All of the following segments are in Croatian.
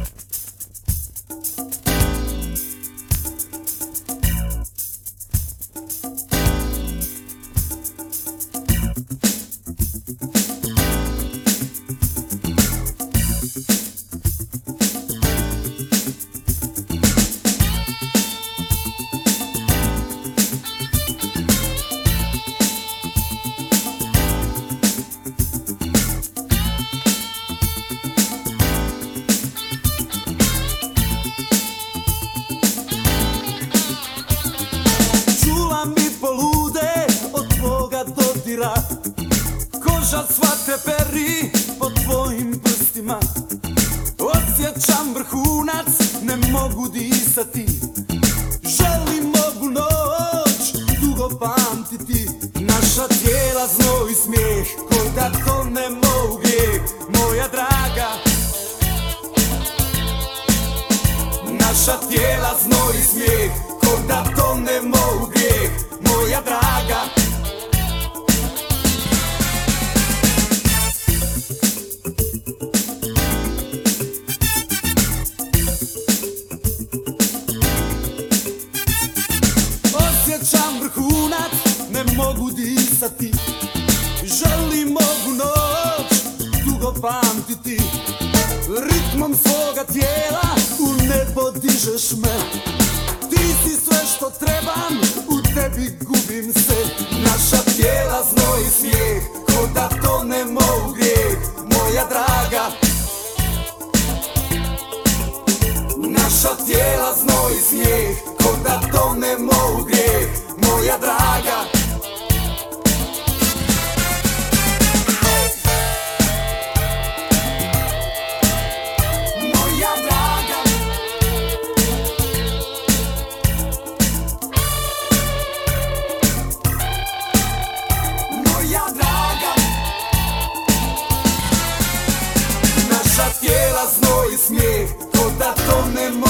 ◆ Te peri po tvojim prstima. Osjećam vrhunac, ne mogu disati. Želim ovu noć dugo pamtiti. Naša tijela znoj smijeh Ko da tonemo u grijeh Moja draga. Naša tijela znoj smijeh Ko da tonemo u grijeh Moja draga Osjećam vrhunac, ne mogu disati. Želim ovu noć dugo pamtiti. Ritmom svoga tijela u nebo dižeš me. Ti si sve što trebam, u tebi gubim se. Naša tijela znoj i smijeh, ko da tonemo u grijeh Moja draga. Naša tijela znoj i smijeh, Moja draga Moja draga Moja draga Naša tijela znoj i smijeh Ko da tonemo u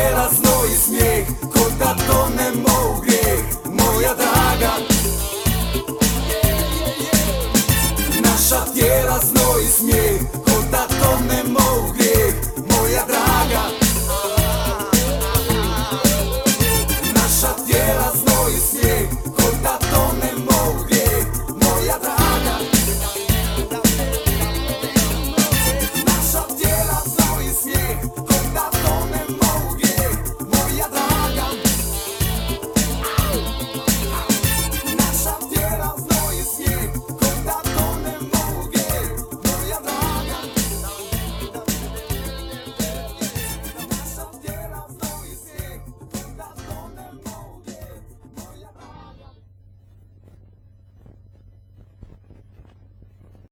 Prijelazno i smijeh Ko da tonemo u grijeh. Moja draga Naša prijelazno i smijeh Ko da tonemo u grijeh. Moja draga Naša prijelazno